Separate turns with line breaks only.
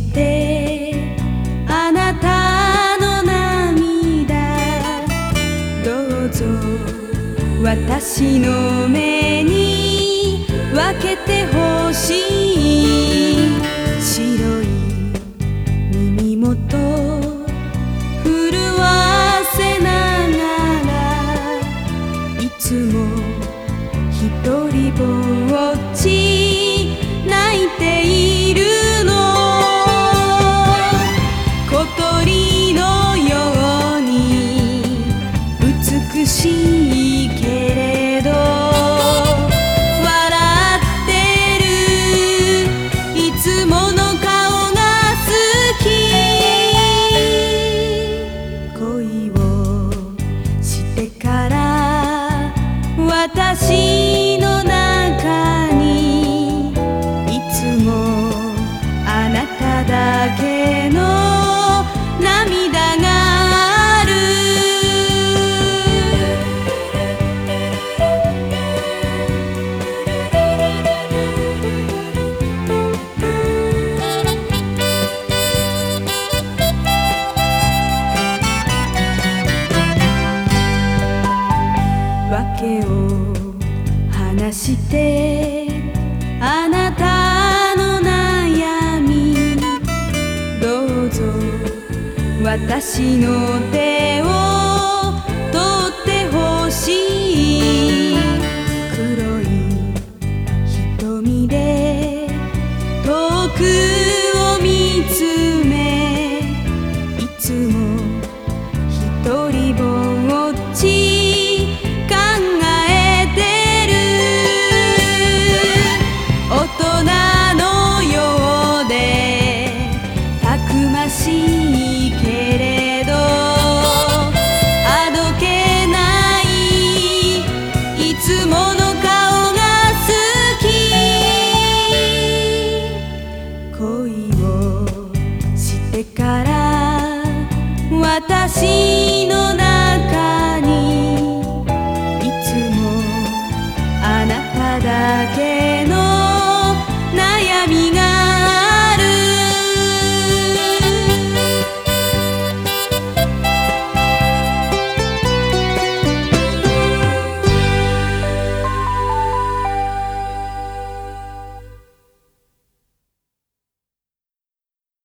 てあなたの涙どうぞ私の目にけをかしてあなたの悩みどうぞ私の手を取ってほしい。黒い瞳で遠くを見つめいつも一人ぼから私の